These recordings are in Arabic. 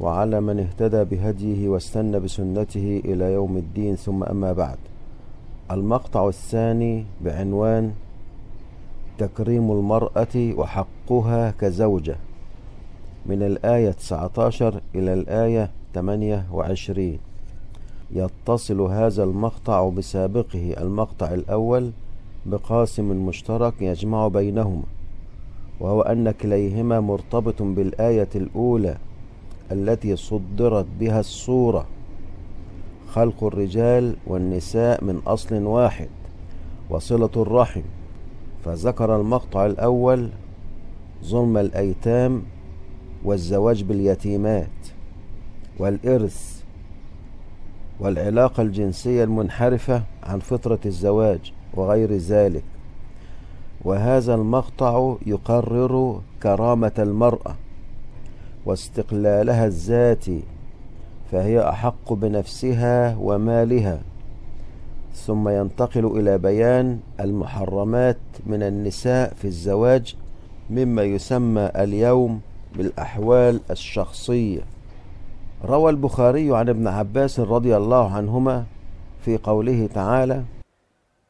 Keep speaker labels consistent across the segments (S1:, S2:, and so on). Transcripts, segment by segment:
S1: وعلى من اهتدى بهديه واستنى بسنته إلى يوم الدين ثم أما بعد. المقطع الثاني بعنوان تكريم المرأة وحقها كزوجة. من الآية 19 إلى الآية 28 يتصل هذا المقطع بسابقه المقطع الأول بقاسم مشترك يجمع بينهما وهو أن كليهما مرتبط بالآية الأولى التي صدرت بها الصورة. خلق الرجال والنساء من أصل واحد وصلة الرحم. فذكر المقطع الأول ظلم الأيتام والزواج باليتيمات والإرث والعلاقة الجنسية المنحرفة عن فطرة الزواج وغير ذلك. وهذا المقطع يقرر كرامة المرأة. واستقلالها الذاتي فهي أحق بنفسها ومالها. ثم ينتقل إلى بيان المحرمات من النساء في الزواج مما يسمى اليوم بالأحوال الشخصية. روى البخاري عن ابن عباس رضي الله عنهما في قوله تعالى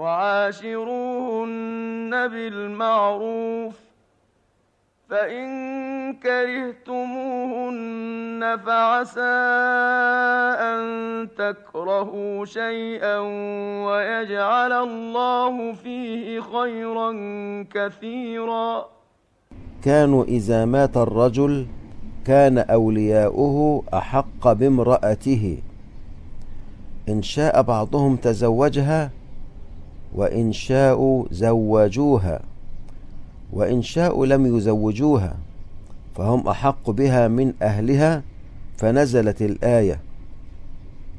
S2: وعاشروهن بالمعروف فإن كرهتموهن فعسى أن تكرهوا شيئا ويجعل الله فيه خيرا كثيرا.
S1: كانوا إذا مات الرجل كان أولياؤه أحق بامرأته. إن شاء بعضهم تزوجها وإن شاءوا زوجوها. وإن شاءوا لم يزوجوها فهم أحق بها من أهلها فنزلت الآية.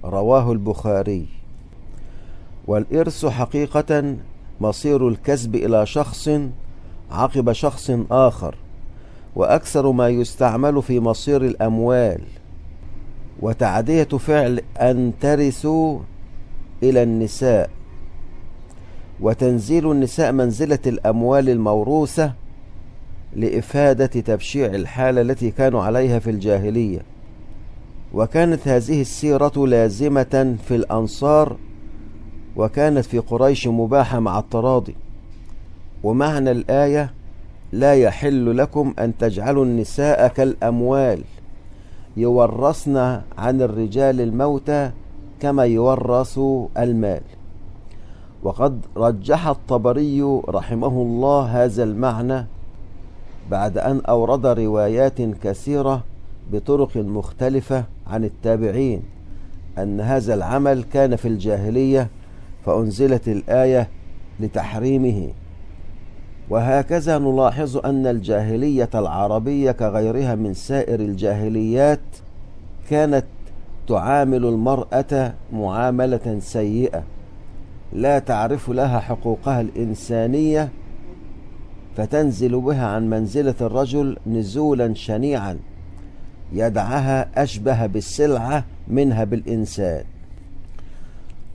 S1: رواه البخاري. والإرث حقيقة مصير الكسب إلى شخص عقب شخص آخر وأكثر ما يستعمل في مصير الأموال. وتعدية فعل أن ترثوا إلى النساء. وتنزيل النساء منزلة الأموال الموروثة لإفادة تبشيع الحالة التي كانوا عليها في الجاهلية. وكانت هذه السيرة لازمة في الأنصار وكانت في قريش مباحة مع التراضي. ومعنى الآية لا يحل لكم أن تجعلوا النساء كالأموال يورثن عن الرجال الموتى كما يورث المال وقد رجح الطبري رحمه الله هذا المعنى بعد أن أورد روايات كثيرة بطرق مختلفة عن التابعين أن هذا العمل كان في الجاهلية فأنزلت الآية لتحريمه. وهكذا نلاحظ أن الجاهلية العربية كغيرها من سائر الجاهليات كانت تعامل المرأة معاملة سيئة. لا تعرف لها حقوقها الإنسانية فتنزل بها عن منزلة الرجل نزولا شنيعا يدعها أشبه بالسلعة منها بالإنسان.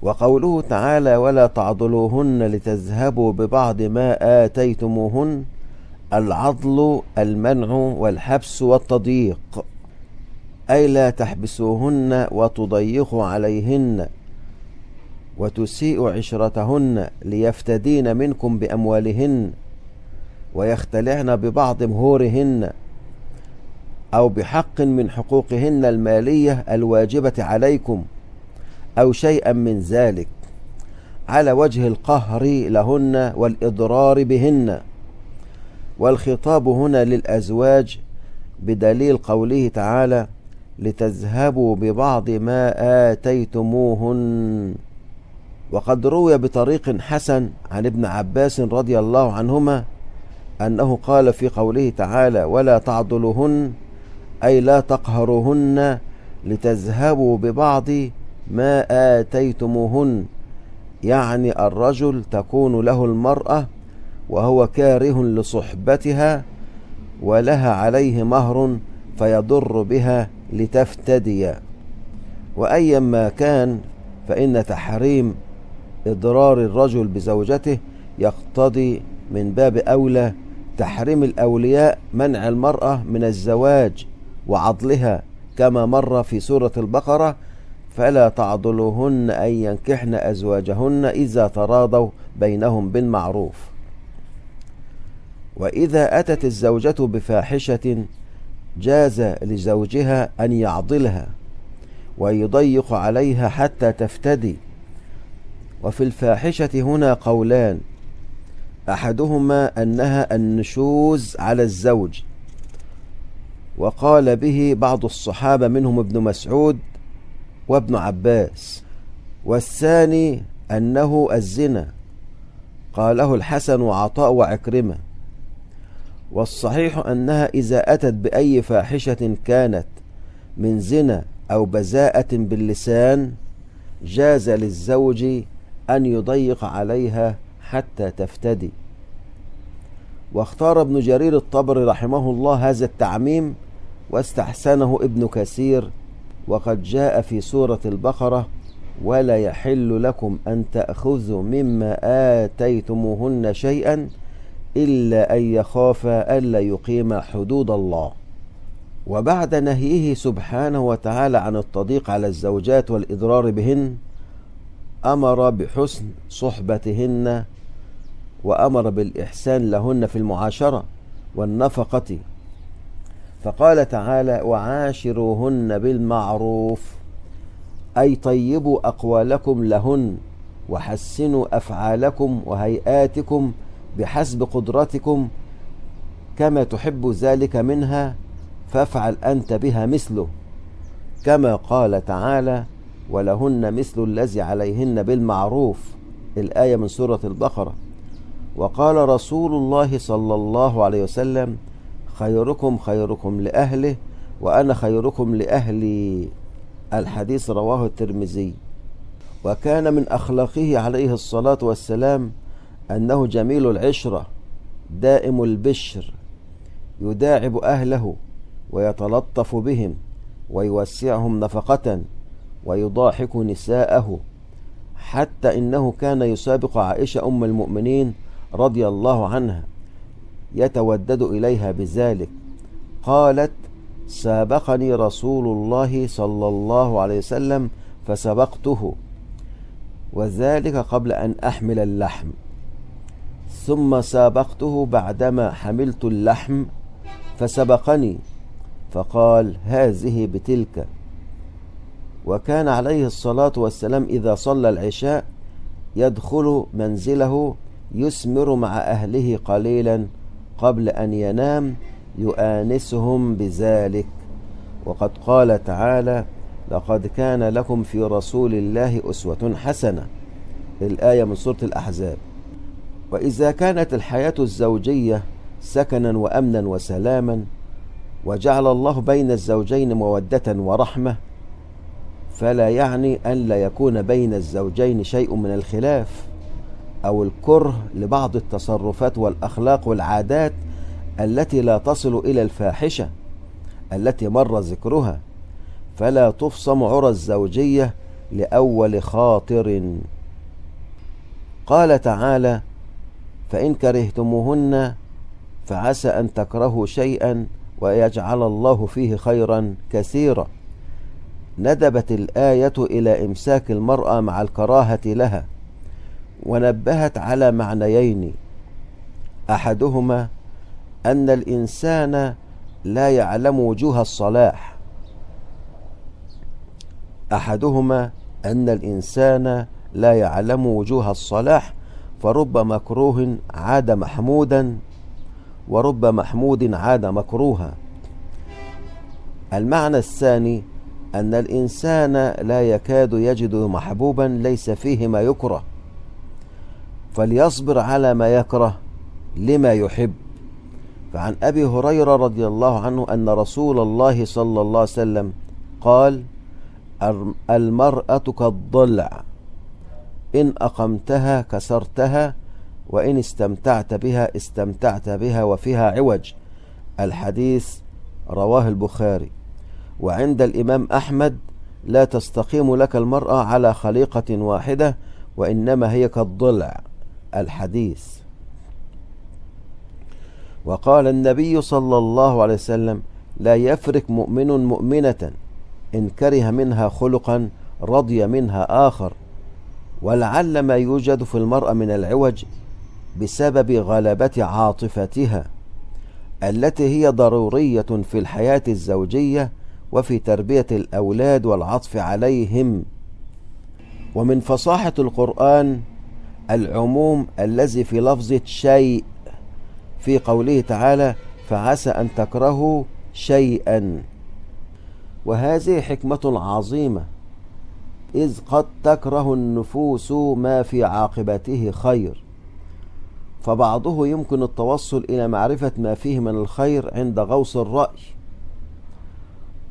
S1: وقوله تعالى ولا تعضلوهن لتذهبوا ببعض ما آتيتموهن العضل المنع والحبس والتضييق أي لا تحبسوهن وتضيقوا عليهن وتسيء عشرتهن ليفتدين منكم بأموالهن ويختلعن ببعض مهورهن أو بحق من حقوقهن المالية الواجبة عليكم أو شيئا من ذلك على وجه القهر لهن والإضرار بهن. والخطاب هنا للأزواج بدليل قوله تعالى لتذهبوا ببعض ما آتيتموهن. وقد روي بطريق حسن عن ابن عباس رضي الله عنهما أنه قال في قوله تعالى ولا تعضلهن أي لا تقهرهن لتذهبوا ببعض ما آتيتموهن. يعني الرجل تكون له المرأة وهو كاره لصحبتها ولها عليه مهر فيضر بها لتفتدي. وأيما كان فإن تحريم إضرار الرجل بزوجته يقتضي من باب أولى تحريم الأولياء منع المرأة من الزواج وعضلها كما مر في سورة البقرة فلا تعضلوهن أن ينكحن أزواجهن إذا تراضوا بينهم بالمعروف. وإذا أتت الزوجة بفاحشة جاز لزوجها أن يعضلها ويضيق عليها حتى تفتدي. وفي الفاحشة هنا قولان. أحدهما أنها النشوز على الزوج. وقال به بعض الصحابة منهم ابن مسعود وابن عباس. والثاني أنه الزنا. قاله الحسن وعطاء وعكرمة. والصحيح أنها إذا أتت بأي فاحشة كانت من زنا أو بزاءة باللسان جاز للزوج أن يضيق عليها حتى تفتدي. واختار ابن جرير الطبري رحمه الله هذا التعميم واستحسنه ابن كثير وقد جاء في سورة البقرة ولا يحل لكم أن تأخذوا مما آتيتموهن شيئا إلا أن يخافا ألا يقيما حدود الله. وبعد نهيه سبحانه وتعالى عن التضييق على الزوجات والإضرار بهن أمر بحسن صحبتهن وأمر بالإحسان لهن في المعاشرة والنفقة. فقال تعالى وعاشروهن بالمعروف أي طيبوا أقوالكم لهن وحسنوا أفعالكم وهيئاتكم بحسب قدرتكم كما تحب ذلك منها فافعل أنت بها مثله. كما قال تعالى ولهن مثل الذي عليهن بالمعروف. الآية من سورة البقرة. وقال رسول الله صلى الله عليه وسلم خيركم خيركم لأهله وأنا خيركم لأهلي. الحديث رواه الترمذي. وكان من أخلاقه عليه الصلاة والسلام أنه جميل العشرة دائم البشر يداعب أهله ويتلطف بهم ويوسعهم نفقة. ويضاحك نساءه حتى إنه كان يسابق عائشة أم المؤمنين رضي الله عنها يتودد إليها بذلك. قالت سابقني رسول الله صلى الله عليه وسلم فسبقته وذلك قبل أن أحمل اللحم. ثم سابقته بعدما حملت اللحم فسبقني فقال هذه بتلك. وكان عليه الصلاة والسلام إذا صلى العشاء يدخل منزله يسمر مع أهله قليلا قبل أن ينام يؤانسهم بذلك. وقد قال تعالى لقد كان لكم في رسول الله أسوة حسنة الآية من سورة الأحزاب وإذا كانت الحياة الزوجية سكنا وأمنا وسلاما وجعل الله بين الزوجين مودة ورحمة فلا يعني أن لا يكون بين الزوجين شيء من الخلاف أو الكره لبعض التصرفات والأخلاق والعادات التي لا تصل إلى الفاحشة التي مر ذكرها. فلا تفصم عرى الزوجية لأول خاطر. قال تعالى فإن كرهتموهن فعسى أن تكرهوا شيئا ويجعل الله فيه خيرا كثيرا ندبت الآية إلى إمساك المرأة مع الكراهة لها ونبهت على معنيين أحدهما أن الإنسان لا يعلم وجوه الصلاح أحدهما أن الإنسان لا يعلم وجوه الصلاح فرب مكروه عاد محمودا ورب محمود عاد مكروها. المعنى الثاني أن الإنسان لا يكاد يجد محبوبا ليس فيه ما يكره. فليصبر على ما يكره لما يحب. فعن أبي هريرة رضي الله عنه أن رسول الله صلى الله عليه وسلم قال المرأة كالضلع إن أقمتها كسرتها وإن استمتعت بها استمتعت بها وفيها عوج. الحديث رواه البخاري. وعند الإمام أحمد لا تستقيم لك المرأة على خليقة واحدة وإنما هي كالضلع الحديث. وقال النبي صلى الله عليه وسلم لا يفرك مؤمن مؤمنة إن كره منها خلقا رضي منها آخر. ولعل ما يوجد في المرأة من العوج بسبب غلبة عاطفتها التي هي ضرورية في الحياة الزوجية وفي تربية الأولاد والعطف عليهم. ومن فصاحة القرآن العموم الذي في لفظة شيء في قوله تعالى فعسى أن تكرهوا شيئا وهذه حكمة عظيمة إذ قد تكره النفوس ما في عاقبته خير فبعضه يمكن التوصل إلى معرفة ما فيه من الخير عند غوص الرأي.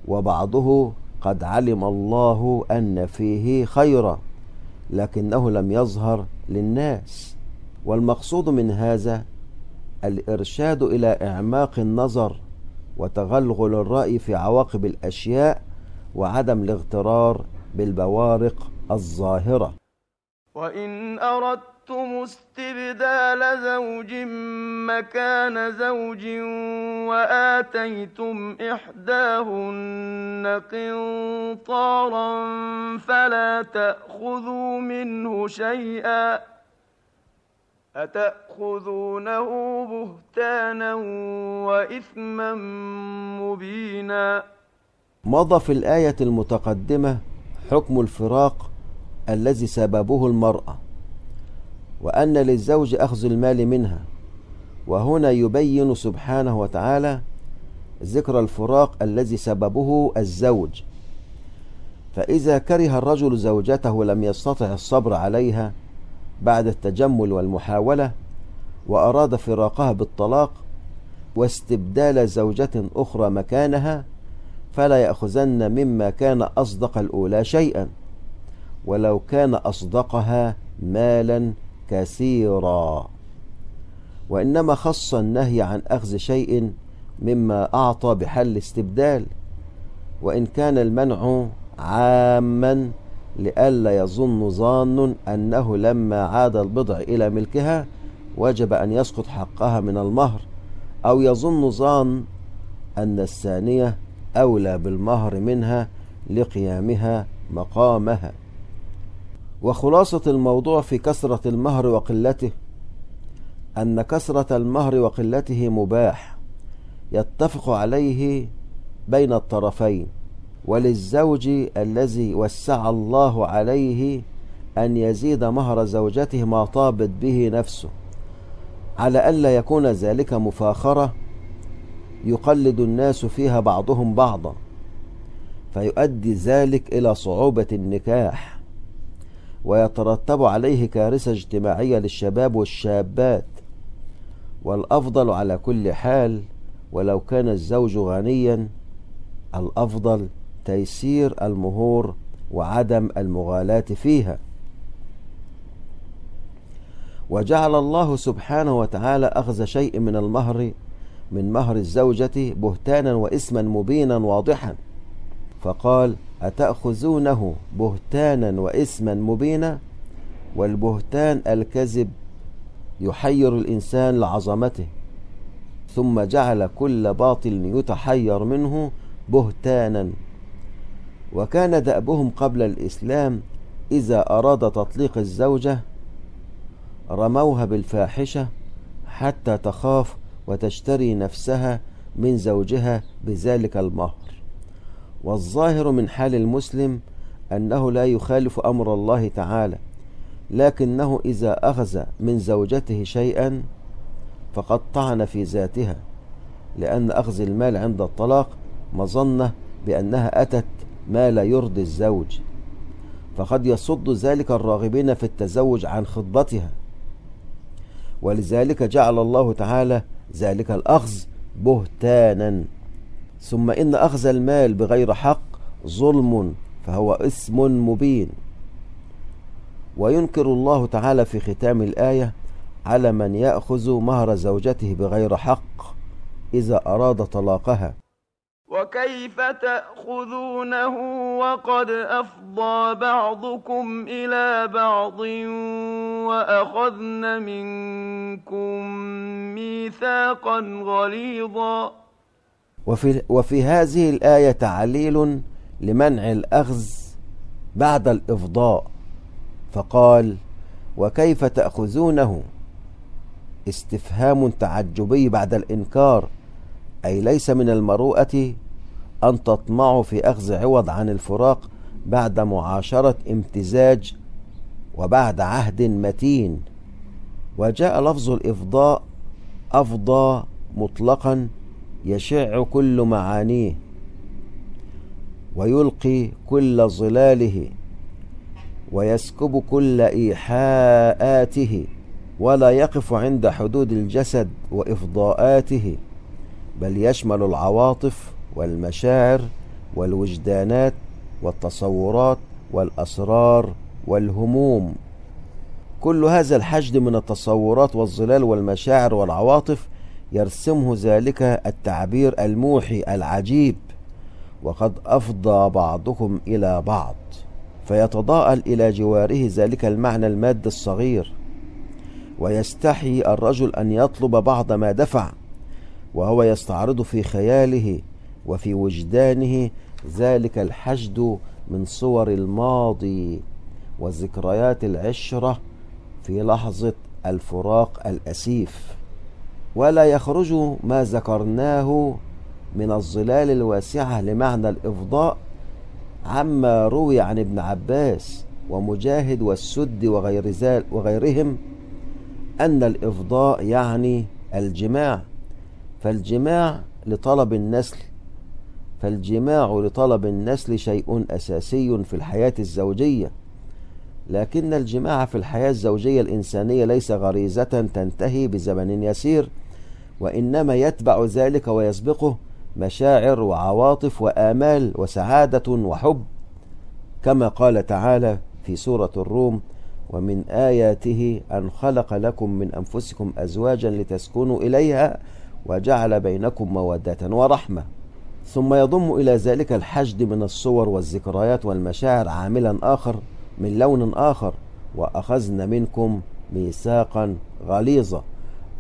S1: وبعضه قد علم الله أن فيه خيرا لكنه لم يظهر للناس. والمقصود من هذا الإرشاد إلى إعماق النظر وتغلغل الرأي في عواقب الأشياء وعدم الاغترار بالبوارق الظاهرة.
S2: وإن أردتم استبدال زوج مكان زوج وآتيتم إحداهن قنطارا فلا تأخذوا منه شيئا أتأخذونه بهتانا وإثما مبينا
S1: مضى في الآية المتقدمة حكم الفراق الذي سببه المرأة. وأن للزوج أخذ المال منها. وهنا يبين سبحانه وتعالى ذكر الفراق الذي سببه الزوج. فإذا كره الرجل زوجته لم يستطع الصبر عليها بعد التجمل والمحاولة وأراد فراقها بالطلاق واستبدال زوجة أخرى مكانها فلا يأخذن مما كان أصدق الأولى شيئا ولو كان أصدقها مالا كثيرا. وإنما خص النهي عن أخذ شيء مما أعطى بحل استبدال. وإن كان المنع عاما لئلا يظن ظان أنه لما عاد البضع إلى ملكها وجب أن يسقط حقها من المهر أو يظن ظان أن الثانية أولى بالمهر منها لقيامها مقامها. وخلاصة الموضوع في كثرة المهر وقلته أن كثرة المهر وقلته مباح يتفق عليه بين الطرفين وللزوج الذي وسع الله عليه أن يزيد مهر زوجته ما طابت به نفسه على ألا يكون ذلك مفاخرة يقلد الناس فيها بعضهم بعضا فيؤدي ذلك إلى صعوبة النكاح. ويترتب عليه كارثة اجتماعية للشباب والشابات. والأفضل على كل حال ولو كان الزوج غنيا الأفضل تيسير المهور وعدم المغالاة فيها. وجعل الله سبحانه وتعالى أخذ شيء من المهر من مهر الزوجة بهتانا وإثما مبينا واضحا. فقال أتأخذونه بهتانا وإثما مبينا؟ والبهتان الكذب يحير الإنسان لعظمته ثم جعل كل باطل يتحير منه بهتانا. وكان دأبهم قبل الإسلام إذا أراد تطليق الزوجة رموها بالفاحشة حتى تخاف وتشتري نفسها من زوجها بذلك المهر. والظاهر من حال المسلم أنه لا يخالف أمر الله تعالى لكنه إذا أخذ من زوجته شيئا فقد طعن في ذاتها لأن أخذ المال عند الطلاق مظنة بأنها أتت ما لا يرضي الزوج فقد يصد ذلك الراغبين في التزوج عن خطبتها. ولذلك جعل الله تعالى ذلك الأخذ بهتانا. ثم إن أخذ المال بغير حق ظلم فهو إثم مبين. وينكر الله تعالى في ختام الآية على من يأخذ مهر زوجته بغير حق إذا أراد طلاقها.
S2: وكيف تأخذونه وقد أفضى بعضكم إلى بعض وأخذن منكم ميثاقا غليظا.
S1: وفي, وفي هذه الآية تعليل لمنع الأخذ بعد الإفضاء. فقال وكيف تأخذونه؟ استفهام تعجبي بعد الإنكار أي ليس من المروءة أن تطمعوا في أخذ عوض عن الفراق بعد معاشرة امتزاج وبعد عهد متين. وجاء لفظ الإفضاء أفضى مطلقا يشع كل معانيه ويلقي كل ظلاله ويسكب كل إيحاءاته ولا يقف عند حدود الجسد وإفضاءاته بل يشمل العواطف والمشاعر والوجدانات والتصورات والأسرار والهموم. كل هذا الحشد من التصورات والظلال والمشاعر والعواطف يرسمه ذلك التعبير الموحي العجيب وقد أفضى بعضكم إلى بعض فيتضاءل إلى جواره ذلك المعنى المادي الصغير ويستحي الرجل أن يطلب بعض ما دفع وهو يستعرض في خياله وفي وجدانه ذلك الحشد من صور الماضي وذكريات العشرة في لحظة الفراق الأسيف. ولا يخرج ما ذكرناه من الظلال الواسعة لمعنى الإفضاء عما روي عن ابن عباس ومجاهد والسد وغير وغيرهم أن الإفضاء يعني الجماع. فالجماع لطلب النسل فالجماع لطلب النسل شيء أساسي في الحياة الزوجية. لكن الجماع في الحياة الزوجية الإنسانية ليس غريزة تنتهي بزمن يسير. وإنما يتبع ذلك ويسبقه مشاعر وعواطف وآمال وسعادة وحب كما قال تعالى في سورة الروم ومن آياته أن خلق لكم من أنفسكم أزواجا لتسكنوا إليها وجعل بينكم مودة ورحمة. ثم يضم إلى ذلك الحشد من الصور والذكريات والمشاعر عاملا آخر من لون آخر وأخذن منكم ميثاقا غليظا.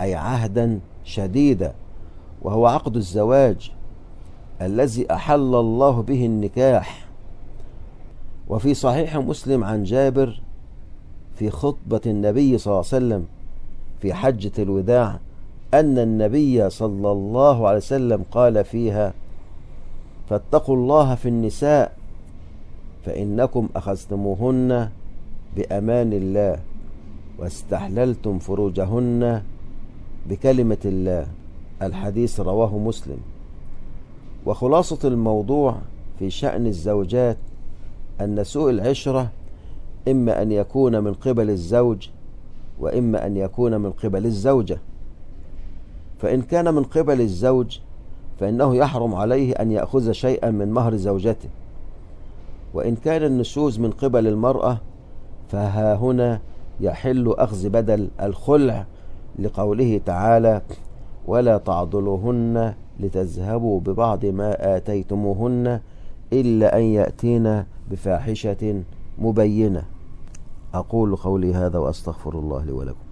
S1: أي عهدا شديدا وهو عقد الزواج الذي أحل الله به النكاح. وفي صحيح مسلم عن جابر في خطبة النبي صلى الله عليه وسلم في حجة الوداع أن النبي صلى الله عليه وسلم قال فيها فاتقوا الله في النساء فإنكم أخذتموهن بأمان الله واستحللتم فروجهن بكلمة الله الحديث رواه مسلم. وخلاصة الموضوع في شأن الزوجات أن سوء العشرة إما أن يكون من قبل الزوج وإما أن يكون من قبل الزوجة. فإن كان من قبل الزوج فإنه يحرم عليه أن يأخذ شيئا من مهر زوجته. وإن كان النشوز من قبل المرأة فها هنا يحل أخذ بدل الخلع لقوله تعالى ولا تعضلوهن لتذهبوا ببعض ما آتيتموهن إلا أن يأتين بفاحشة مبينة. أقول قولي هذا وأستغفر الله لي ولكم.